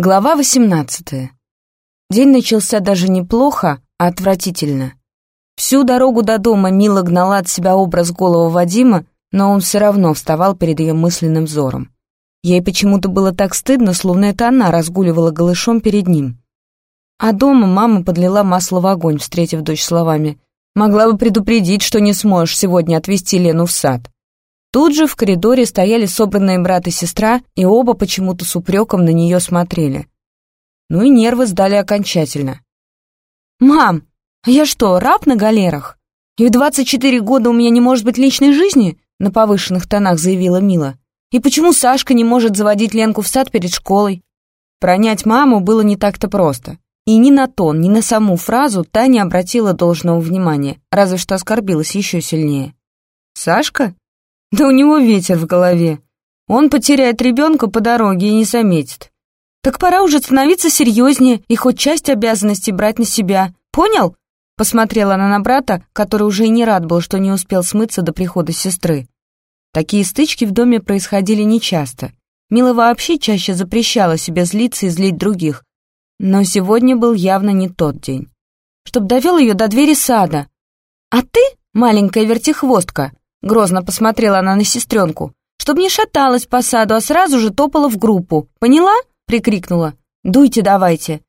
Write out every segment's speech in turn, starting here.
Глава 18. День начался даже неплохо, а отвратительно. Всю дорогу до дома Мила гнала от себя образ голого Вадима, но он все равно вставал перед ее мысленным взором. Ей почему-то было так стыдно, словно это она разгуливала голышом перед ним. А дома мама подлила масло в огонь, встретив дочь словами «Могла бы предупредить, что не сможешь сегодня отвезти Лену в сад». Тут же в коридоре стояли собранные брат и сестра, и оба почему-то с упреком на нее смотрели. Ну и нервы сдали окончательно. «Мам, а я что, раб на галерах? И в 24 года у меня не может быть личной жизни?» на повышенных тонах заявила Мила. «И почему Сашка не может заводить Ленку в сад перед школой?» Пронять маму было не так-то просто. И ни на тон, ни на саму фразу та не обратила должного внимания, разве что оскорбилась еще сильнее. «Сашка? Да у него ветер в голове. Он потеряет ребенка по дороге и не заметит. Так пора уже становиться серьезнее и хоть часть обязанностей брать на себя. Понял? Посмотрела она на брата, который уже и не рад был, что не успел смыться до прихода сестры. Такие стычки в доме происходили нечасто. Мила вообще чаще запрещала себе злиться и злить других. Но сегодня был явно не тот день. Чтоб довел ее до двери сада. А ты, маленькая вертихвостка, Грозно посмотрела она на сестренку. «Чтоб не шаталась по саду, а сразу же топала в группу. Поняла?» — прикрикнула. «Дуйте давайте».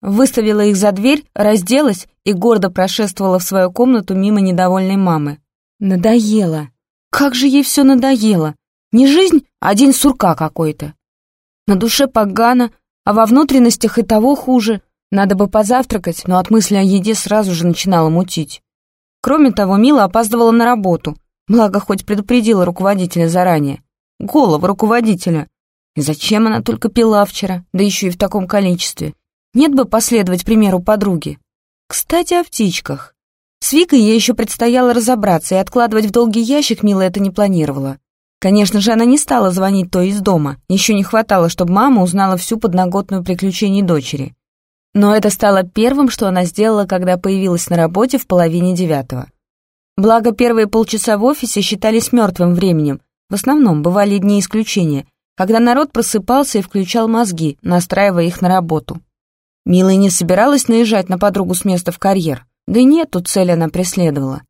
Выставила их за дверь, разделась и гордо прошествовала в свою комнату мимо недовольной мамы. Надоело. Как же ей все надоело. Не жизнь, а день сурка какой-то. На душе погано, а во внутренностях и того хуже. Надо бы позавтракать, но от мысли о еде сразу же начинала мутить. Кроме того, Мила опаздывала на работу — Благо, хоть предупредила руководителя заранее. Голову руководителя. И зачем она только пила вчера, да еще и в таком количестве? Нет бы последовать примеру подруги. Кстати, о птичках. С Викой ей еще предстояло разобраться, и откладывать в долгий ящик Мила это не планировала. Конечно же, она не стала звонить той из дома. Еще не хватало, чтобы мама узнала всю подноготную приключений дочери. Но это стало первым, что она сделала, когда появилась на работе в половине девятого. Благо, первые полчаса в офисе считались мертвым временем. В основном бывали дни исключения, когда народ просыпался и включал мозги, настраивая их на работу. Мила не собиралась наезжать на подругу с места в карьер, да и не эту цель она преследовала.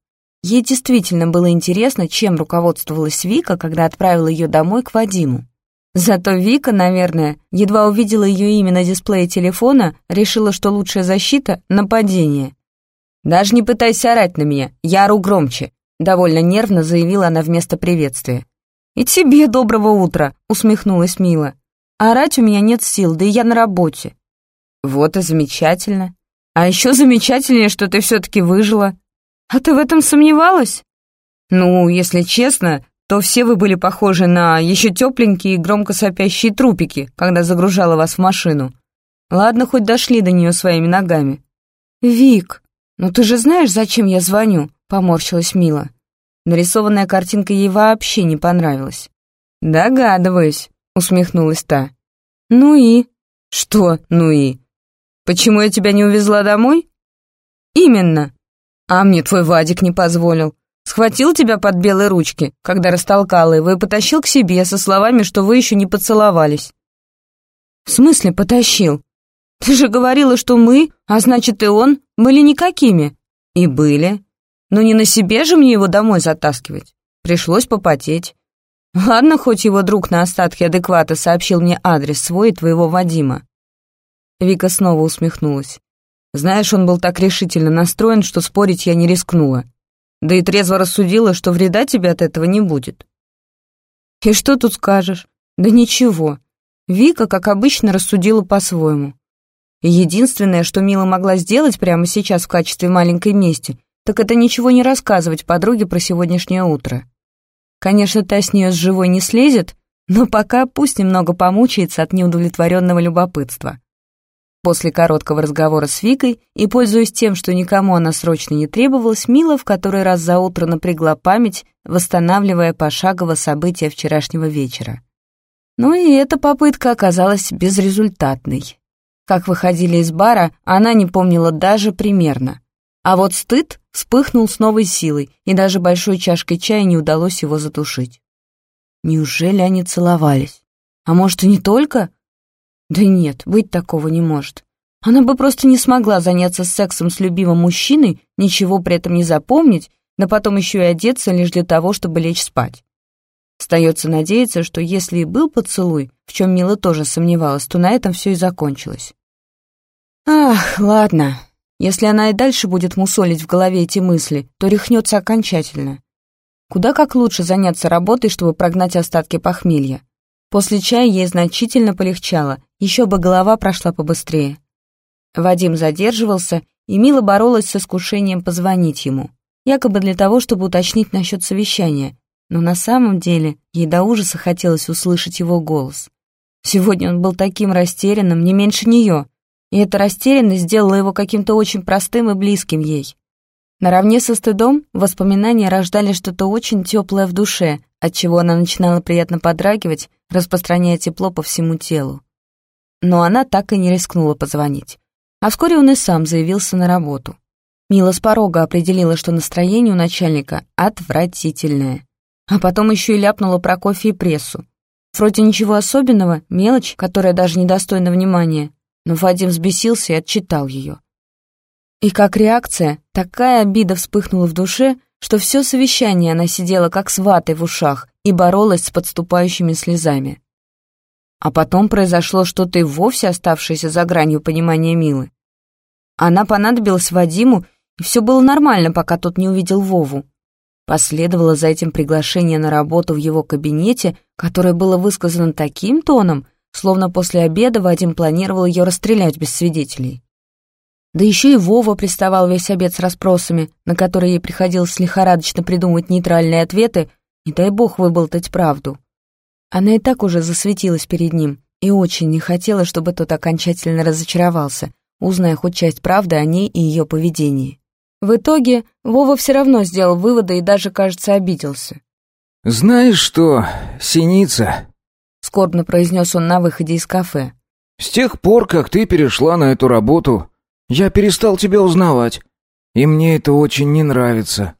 Ей действительно было интересно, чем руководствовалась Вика, когда отправила ее домой к Вадиму. Зато Вика, наверное, едва увидела ее имя на дисплее телефона, решила, что лучшая защита — нападение. «Даже не пытайся орать на меня, я ору громче», — довольно нервно заявила она вместо приветствия. «И тебе доброго утра», — усмехнулась Мила. «Орать у меня нет сил, да и я на работе». «Вот и замечательно. А еще замечательнее, что ты все-таки выжила. А ты в этом сомневалась?» «Ну, если честно, то все вы были похожи на еще тепленькие и громко сопящие трупики, когда загружала вас в машину. Ладно, хоть дошли до нее своими ногами». «Вик», «Ну ты же знаешь, зачем я звоню?» — поморщилась Мила. Нарисованная картинка ей вообще не понравилась. «Догадываюсь», — усмехнулась та. «Ну и?» «Что «ну и?» «Почему я тебя не увезла домой?» «Именно. А мне твой Вадик не позволил. Схватил тебя под белые ручки, когда растолкал его, и потащил к себе со словами, что вы еще не поцеловались». «В смысле потащил? Ты же говорила, что мы, а значит и он, были никакими. И были. Но не на себе же мне его домой затаскивать. Пришлось попотеть. Ладно, хоть его друг на остатки адеквата сообщил мне адрес свой и твоего Вадима. Вика снова усмехнулась. Знаешь, он был так решительно настроен, что спорить я не рискнула. Да и трезво рассудила, что вреда тебе от этого не будет. И что тут скажешь? Да ничего. Вика, как обычно, рассудила по-своему. Единственное, что Мила могла сделать прямо сейчас в качестве маленькой мести, так это ничего не рассказывать подруге про сегодняшнее утро. Конечно, та с нее с живой не слезет, но пока пусть немного помучается от неудовлетворенного любопытства. После короткого разговора с Викой и пользуясь тем, что никому она срочно не требовалась, Мила в который раз за утро напрягла память, восстанавливая пошагово события вчерашнего вечера. Ну и эта попытка оказалась безрезультатной. Как выходили из бара, она не помнила даже примерно. А вот стыд вспыхнул с новой силой, и даже большой чашкой чая не удалось его затушить. Неужели они целовались? А может, и не только? Да нет, быть такого не может. Она бы просто не смогла заняться сексом с любимым мужчиной, ничего при этом не запомнить, да потом еще и одеться лишь для того, чтобы лечь спать. Остается надеяться, что если и был поцелуй, в чем Мила тоже сомневалась, то на этом все и закончилось. Ах, ладно. Если она и дальше будет мусолить в голове эти мысли, то рехнется окончательно. Куда как лучше заняться работой, чтобы прогнать остатки похмелья. После чая ей значительно полегчало, еще бы голова прошла побыстрее. Вадим задерживался, и Мила боролась с искушением позвонить ему, якобы для того, чтобы уточнить насчет совещания, но на самом деле ей до ужаса хотелось услышать его голос. Сегодня он был таким растерянным, не меньше нее, и эта растерянность сделала его каким-то очень простым и близким ей. Наравне со стыдом воспоминания рождали что-то очень теплое в душе, от чего она начинала приятно подрагивать, распространяя тепло по всему телу. Но она так и не рискнула позвонить. А вскоре он и сам заявился на работу. Мила с порога определила, что настроение у начальника отвратительное. А потом еще и ляпнула про кофе и прессу. Вроде ничего особенного, мелочь, которая даже недостойна внимания, но Вадим взбесился и отчитал ее. И как реакция, такая обида вспыхнула в душе, что все совещание она сидела как с ватой в ушах и боролась с подступающими слезами. А потом произошло что-то и вовсе оставшееся за гранью понимания Милы. Она понадобилась Вадиму, и все было нормально, пока тот не увидел Вову. Последовало за этим приглашение на работу в его кабинете, которое было высказано таким тоном, словно после обеда Вадим планировал ее расстрелять без свидетелей. Да еще и Вова приставал весь обед с расспросами, на которые ей приходилось лихорадочно придумывать нейтральные ответы, не дай бог выболтать правду. Она и так уже засветилась перед ним и очень не хотела, чтобы тот окончательно разочаровался, узная хоть часть правды о ней и ее поведении. В итоге Вова все равно сделал выводы и даже, кажется, обиделся. «Знаешь что, Синица?» — скорбно произнес он на выходе из кафе. «С тех пор, как ты перешла на эту работу, я перестал тебя узнавать, и мне это очень не нравится».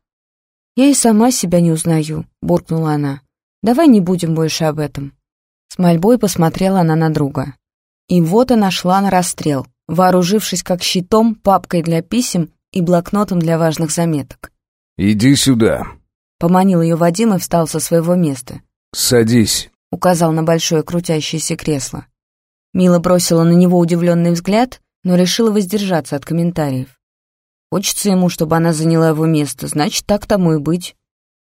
«Я и сама себя не узнаю», — буркнула она. Давай не будем больше об этом». С мольбой посмотрела она на друга. И вот она шла на расстрел, вооружившись как щитом, папкой для писем и блокнотом для важных заметок. «Иди сюда», — поманил ее Вадим и встал со своего места. «Садись», — указал на большое крутящееся кресло. Мила бросила на него удивленный взгляд, но решила воздержаться от комментариев. Хочется ему, чтобы она заняла его место, значит, так тому и быть.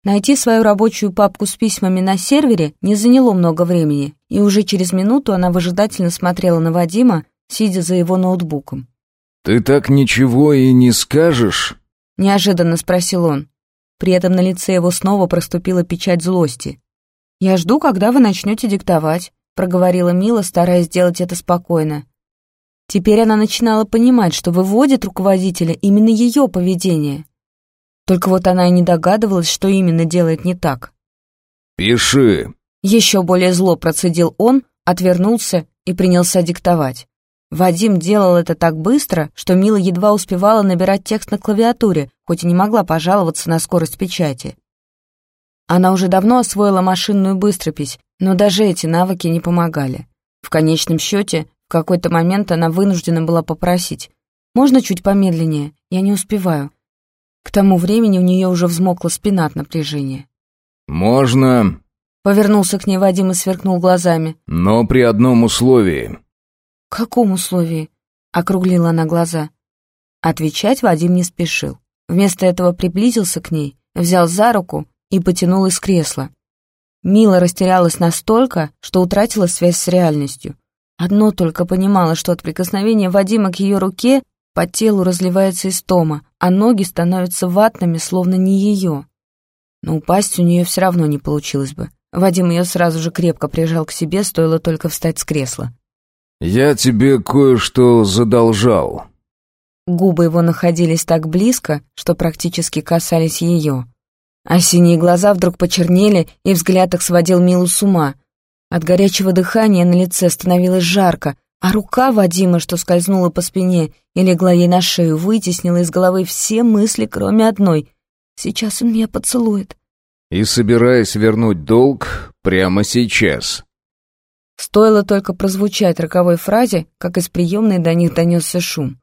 Найти свою рабочую папку с письмами на сервере не заняло много времени, и уже через минуту она выжидательно смотрела на Вадима, сидя за его ноутбуком. «Ты так ничего и не скажешь?» — неожиданно спросил он. При этом на лице его снова проступила печать злости. «Я жду, когда вы начнете диктовать», — проговорила Мила, стараясь сделать это спокойно. Теперь она начинала понимать, что выводит руководителя именно ее поведение. Только вот она и не догадывалась, что именно делает не так. «Пиши!» Еще более зло процедил он, отвернулся и принялся диктовать. Вадим делал это так быстро, что Мила едва успевала набирать текст на клавиатуре, хоть и не могла пожаловаться на скорость печати. Она уже давно освоила машинную быстропись, но даже эти навыки не помогали. В конечном счете, в какой-то момент она вынуждена была попросить. «Можно чуть помедленнее? Я не успеваю. К тому времени у нее уже взмокла спина от напряжения. «Можно...» Повернулся к ней Вадим и сверкнул глазами. «Но при одном условии». «Каком условии?» — округлила она глаза. Отвечать Вадим не спешил. Вместо этого приблизился к ней, взял за руку и потянул из кресла. Мила растерялась настолько, что утратила связь с реальностью. Одно только понимала, что от прикосновения Вадима к ее руке по телу разливается истома, а ноги становятся ватными, словно не ее. Но упасть у нее все равно не получилось бы. Вадим ее сразу же крепко прижал к себе, стоило только встать с кресла. «Я тебе кое-что задолжал». Губы его находились так близко, что практически касались ее. А синие глаза вдруг почернели, и взгляд их сводил Милу с ума. От горячего дыхания на лице становилось жарко, а рука Вадима, что скользнула по спине и легла ей на шею, вытеснила из головы все мысли, кроме одной. «Сейчас он меня поцелует». «И собираясь вернуть долг прямо сейчас». Стоило только прозвучать роковой фразе, как из приемной до них донесся шум.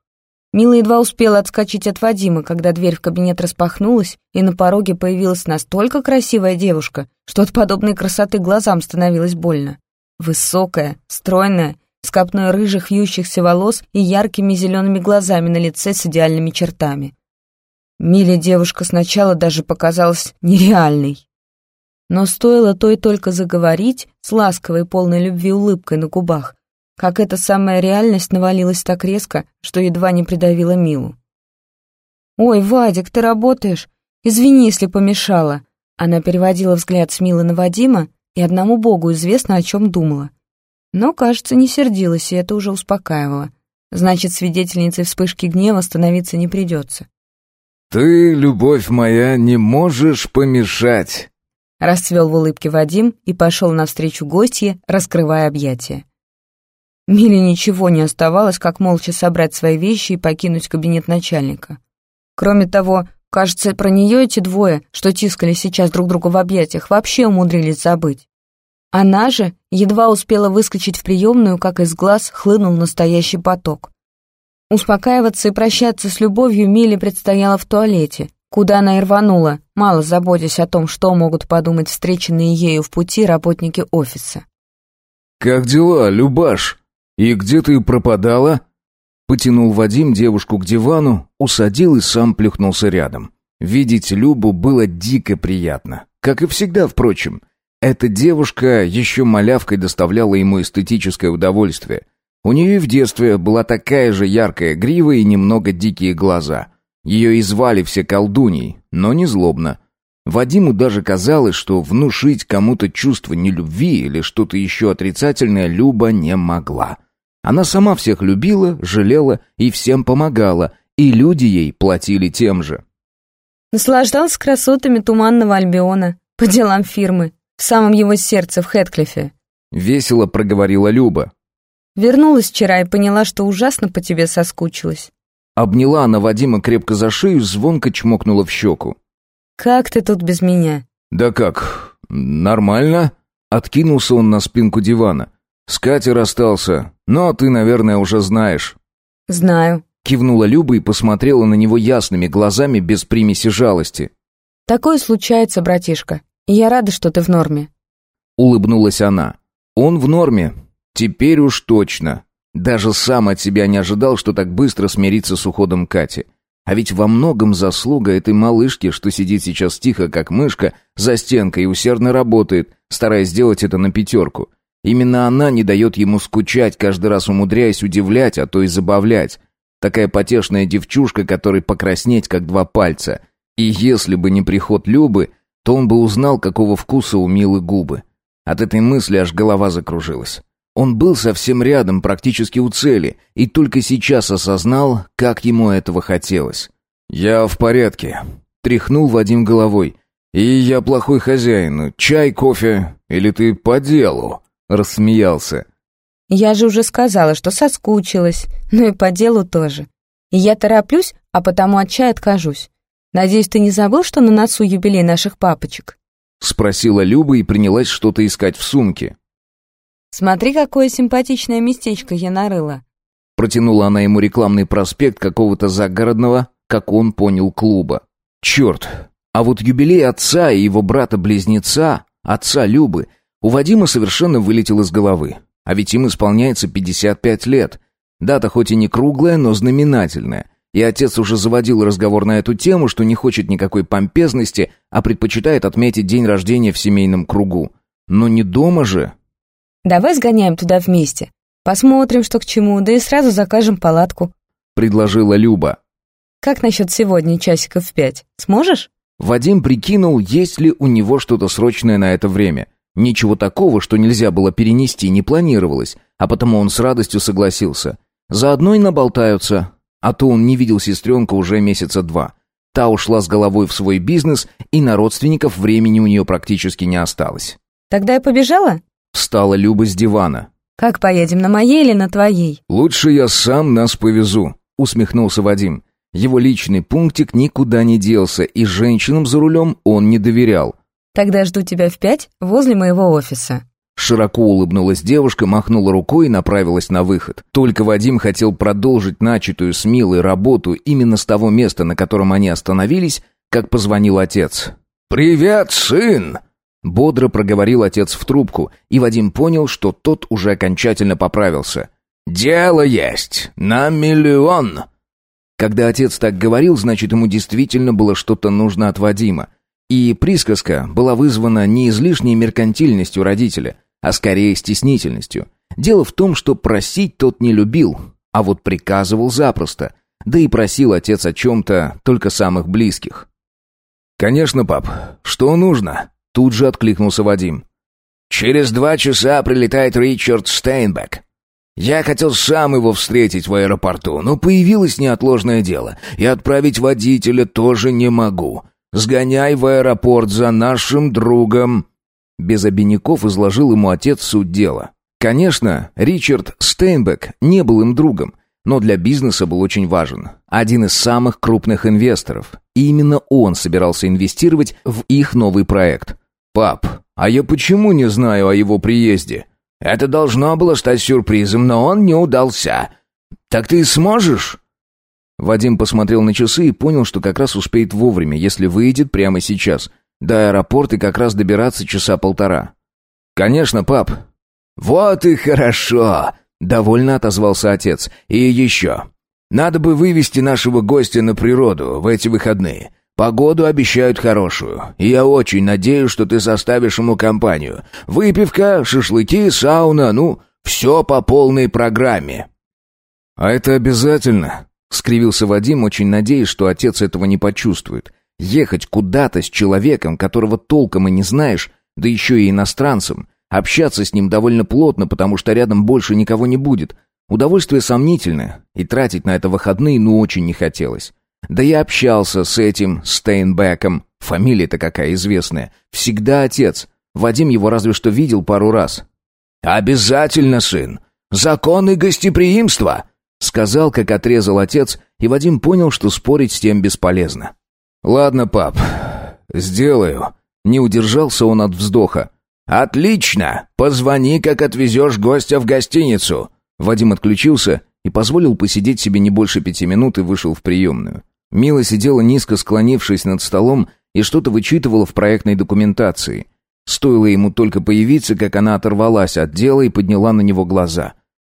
Мила едва успела отскочить от Вадима, когда дверь в кабинет распахнулась, и на пороге появилась настолько красивая девушка, что от подобной красоты глазам становилось больно. Высокая, стройная, с копной рыжих вьющихся волос и яркими зелеными глазами на лице с идеальными чертами. Миле девушка сначала даже показалась нереальной. Но стоило той только заговорить с ласковой полной любви улыбкой на губах, как эта самая реальность навалилась так резко, что едва не придавила Милу. «Ой, Вадик, ты работаешь? Извини, если помешала». Она переводила взгляд с Милы на Вадима, и одному богу известно, о чем думала. Но, кажется, не сердилась, и это уже успокаивало. Значит, свидетельницей вспышки гнева становиться не придется. «Ты, любовь моя, не можешь помешать!» Расцвел в улыбке Вадим и пошел навстречу гостье, раскрывая объятия. Миле ничего не оставалось, как молча собрать свои вещи и покинуть кабинет начальника. Кроме того, кажется, про нее эти двое, что тискали сейчас друг друга в объятиях, вообще умудрились забыть. Она же едва успела выскочить в приемную, как из глаз хлынул настоящий поток. Успокаиваться и прощаться с любовью Миле предстояло в туалете, куда она и рванула, мало заботясь о том, что могут подумать встреченные ею в пути работники офиса. «Как дела, Любаш?» «И где ты пропадала?» Потянул Вадим девушку к дивану, усадил и сам плюхнулся рядом. Видеть Любу было дико приятно. Как и всегда, впрочем. Эта девушка еще малявкой доставляла ему эстетическое удовольствие. У нее в детстве была такая же яркая грива и немного дикие глаза. Ее и звали все колдуньей, но не злобно. Вадиму даже казалось, что внушить кому-то чувство нелюбви или что-то еще отрицательное Люба не могла. Она сама всех любила, жалела и всем помогала, и люди ей платили тем же. Наслаждался красотами туманного Альбиона, по делам фирмы, в самом его сердце в Хэтклифе. Весело проговорила Люба. Вернулась вчера и поняла, что ужасно по тебе соскучилась. Обняла она Вадима крепко за шею, звонко чмокнула в щеку. «Как ты тут без меня?» «Да как, нормально?» Откинулся он на спинку дивана. С Катей расстался, но ты, наверное, уже знаешь». «Знаю», — кивнула Люба и посмотрела на него ясными глазами без примеси жалости. «Такое случается, братишка, я рада, что ты в норме». Улыбнулась она. «Он в норме. Теперь уж точно. Даже сам от себя не ожидал, что так быстро смирится с уходом Кати. А ведь во многом заслуга этой малышки, что сидит сейчас тихо, как мышка, за стенкой и усердно работает, стараясь сделать это на пятерку. Именно она не дает ему скучать, каждый раз умудряясь удивлять, а то и забавлять. Такая потешная девчушка, которой покраснеть, как два пальца. И если бы не приход Любы, то он бы узнал, какого вкуса у Милы губы. От этой мысли аж голова закружилась. Он был совсем рядом, практически у цели, и только сейчас осознал, как ему этого хотелось. «Я в порядке», — тряхнул Вадим головой. «И я плохой хозяин. Чай, кофе? Или ты по делу?» Рассмеялся. «Я же уже сказала, что соскучилась, ну и по делу тоже. И я тороплюсь, а потому от чая откажусь. Надеюсь, ты не забыл, что на носу юбилей наших папочек?» Спросила Люба и принялась что-то искать в сумке. «Смотри, какое симпатичное местечко я нарыла». Протянула она ему рекламный проспект какого-то загородного, как он понял, клуба. «Черт! А вот юбилей отца и его брата-близнеца, отца Любы, у Вадима совершенно вылетел из головы. А ведь им исполняется 55 лет. Дата хоть и не круглая, но знаменательная. И отец уже заводил разговор на эту тему, что не хочет никакой помпезности, а предпочитает отметить день рождения в семейном кругу. Но не дома же. «Давай сгоняем туда вместе. Посмотрим, что к чему, да и сразу закажем палатку», — предложила Люба. «Как насчет сегодня, часиков в пять? Сможешь?» Вадим прикинул, есть ли у него что-то срочное на это время — Ничего такого, что нельзя было перенести, не планировалось, а потому он с радостью согласился. Заодно и наболтаются, а то он не видел сестренку уже месяца два. Та ушла с головой в свой бизнес, и на родственников времени у нее практически не осталось. «Тогда я побежала?» Встала Люба с дивана. «Как поедем, на моей или на твоей?» «Лучше я сам нас повезу», — усмехнулся Вадим. Его личный пунктик никуда не делся, и женщинам за рулем он не доверял. Тогда жду тебя в пять возле моего офиса». Широко улыбнулась девушка, махнула рукой и направилась на выход. Только Вадим хотел продолжить начатую с Милой работу именно с того места, на котором они остановились, как позвонил отец. «Привет, сын!» Бодро проговорил отец в трубку, и Вадим понял, что тот уже окончательно поправился. «Дело есть! На миллион!» Когда отец так говорил, значит, ему действительно было что-то нужно от Вадима. И присказка была вызвана не излишней меркантильностью родителя, а скорее стеснительностью. Дело в том, что просить тот не любил, а вот приказывал запросто. Да и просил отец о чем-то только самых близких. «Конечно, пап. Что нужно?» Тут же откликнулся Вадим. «Через два часа прилетает Ричард Стейнбек. Я хотел сам его встретить в аэропорту, но появилось неотложное дело, и отправить водителя тоже не могу. Сгоняй в аэропорт за нашим другом». Без обиняков изложил ему отец суть дела. Конечно, Ричард Стейнбек не был им другом, но для бизнеса был очень важен. Один из самых крупных инвесторов. И именно он собирался инвестировать в их новый проект. «Пап, а я почему не знаю о его приезде?» «Это должно было стать сюрпризом, но он не удался. Так ты сможешь?» Вадим посмотрел на часы и понял, что как раз успеет вовремя, если выйдет прямо сейчас. До аэропорта как раз добираться часа полтора. «Конечно, пап». «Вот и хорошо!» — довольно отозвался отец. «И еще. Надо бы вывести нашего гостя на природу в эти выходные. Погоду обещают хорошую, и я очень надеюсь, что ты составишь ему компанию. Выпивка, шашлыки, сауна, ну, все по полной программе». «А это обязательно?» — скривился Вадим, очень надеясь, что отец этого не почувствует. «Ехать куда-то с человеком, которого толком и не знаешь, да еще и иностранцем, общаться с ним довольно плотно, потому что рядом больше никого не будет. Удовольствие сомнительное, и тратить на это выходные ну очень не хотелось». Да я общался с этим Стейнбеком. Фамилия-то какая известная. Всегда отец. Вадим его разве что видел пару раз. «Обязательно, сын. Законы гостеприимства!» Сказал, как отрезал отец, и Вадим понял, что спорить с тем бесполезно. «Ладно, пап, сделаю». Не удержался он от вздоха. «Отлично! Позвони, как отвезешь гостя в гостиницу!» Вадим отключился и позволил посидеть себе не больше пяти минут и вышел в приемную. Мила сидела низко склонившись над столом и что-то вычитывала в проектной документации. Стоило ему только появиться, как она оторвалась от дела и подняла на него глаза.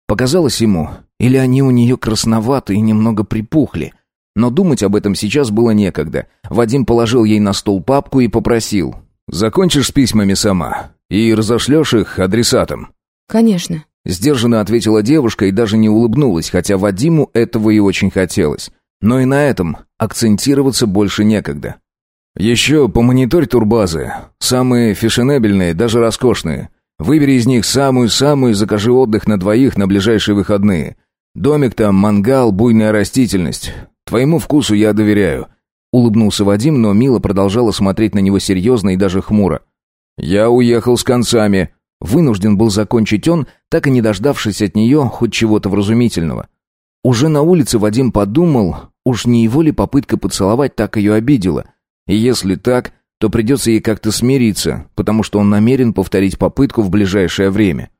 Показалось ему, или они у нее красноватые и немного припухли. Но думать об этом сейчас было некогда. Вадим положил ей на стол папку и попросил. «Закончишь с письмами сама и разошлешь их адресатам?» «Конечно». Сдержанно ответила девушка и даже не улыбнулась, хотя Вадиму этого и очень хотелось. Но и на этом акцентироваться больше некогда. Еще помониторь турбазы. Самые фешенебельные, даже роскошные. Выбери из них самую-самую и закажи отдых на двоих на ближайшие выходные. Домик там, мангал, буйная растительность. Твоему вкусу я доверяю. Улыбнулся Вадим, но Мила продолжала смотреть на него серьезно и даже хмуро. «Я уехал с концами», Вынужден был закончить он, так и не дождавшись от нее хоть чего-то вразумительного. Уже на улице Вадим подумал, уж не его ли попытка поцеловать так ее обидела. И если так, то придется ей как-то смириться, потому что он намерен повторить попытку в ближайшее время.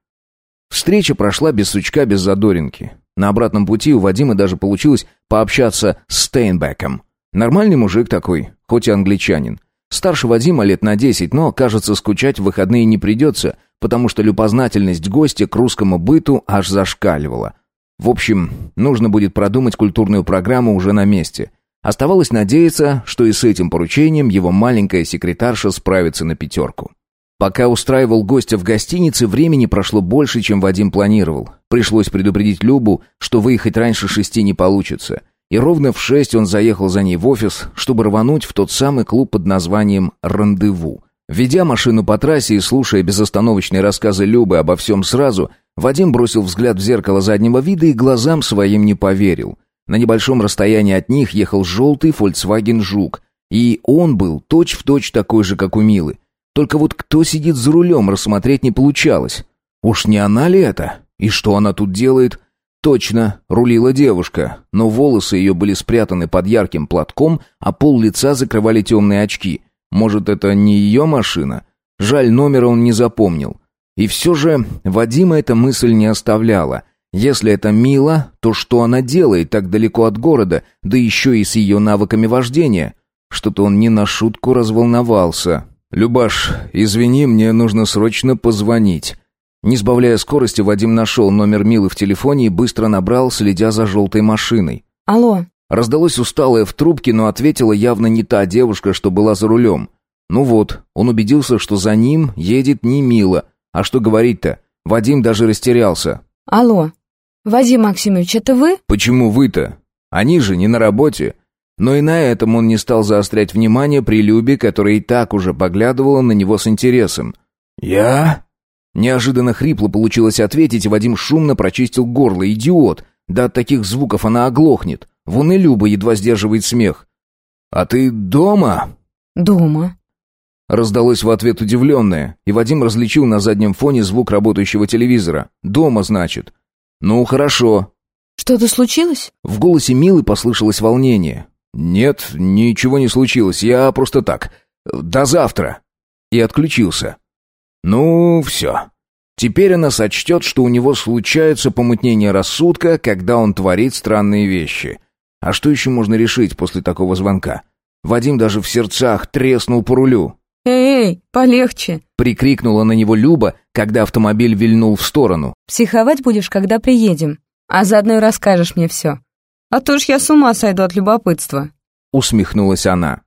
Встреча прошла без сучка, без задоринки. На обратном пути у Вадима даже получилось пообщаться с Стейнбеком. Нормальный мужик такой, хоть и англичанин. Старше Вадима лет на десять, но, кажется, скучать в выходные не придется, потому что любознательность гостя к русскому быту аж зашкаливала – в общем, нужно будет продумать культурную программу уже на месте. Оставалось надеяться, что и с этим поручением его маленькая секретарша справится на пятерку. Пока устраивал гостя в гостинице, времени прошло больше, чем Вадим планировал. Пришлось предупредить Любу, что выехать раньше шести не получится. И ровно в шесть он заехал за ней в офис, чтобы рвануть в тот самый клуб под названием «Рандеву». Ведя машину по трассе и слушая безостановочные рассказы Любы обо всем сразу, Вадим бросил взгляд в зеркало заднего вида и глазам своим не поверил. На небольшом расстоянии от них ехал желтый Volkswagen Жук, и он был точь-в-точь точь такой же, как у Милы. Только вот кто сидит за рулем, рассмотреть не получалось. Уж не она ли это? И что она тут делает? Точно, рулила девушка, но волосы ее были спрятаны под ярким платком, а пол лица закрывали темные очки. Может, это не ее машина? Жаль, номера он не запомнил. И все же Вадима эта мысль не оставляла. Если это Мила, то что она делает так далеко от города, да еще и с ее навыками вождения? Что-то он не на шутку разволновался. «Любаш, извини, мне нужно срочно позвонить». Не сбавляя скорости, Вадим нашел номер Милы в телефоне и быстро набрал, следя за желтой машиной. «Алло». Раздалось усталое в трубке, но ответила явно не та девушка, что была за рулем. Ну вот, он убедился, что за ним едет не Мила. А что говорить-то? Вадим даже растерялся. «Алло. Вадим Максимович, это вы?» «Почему вы-то? Они же не на работе». Но и на этом он не стал заострять внимание при Любе, которая и так уже поглядывала на него с интересом. «Я?» Неожиданно хрипло получилось ответить, и Вадим шумно прочистил горло. «Идиот! Да от таких звуков она оглохнет. Вон и Люба едва сдерживает смех. «А ты дома?» «Дома». Раздалось в ответ удивленное, и Вадим различил на заднем фоне звук работающего телевизора. «Дома, значит». «Ну, хорошо». «Что-то случилось?» В голосе Милы послышалось волнение. «Нет, ничего не случилось, я просто так. До завтра». И отключился. Ну, все. Теперь она сочтет, что у него случается помутнение рассудка, когда он творит странные вещи. А что еще можно решить после такого звонка? Вадим даже в сердцах треснул по рулю. «Эй, полегче!» — прикрикнула на него Люба, когда автомобиль вильнул в сторону. «Психовать будешь, когда приедем, а заодно и расскажешь мне все. А то ж я с ума сойду от любопытства». Усмехнулась она.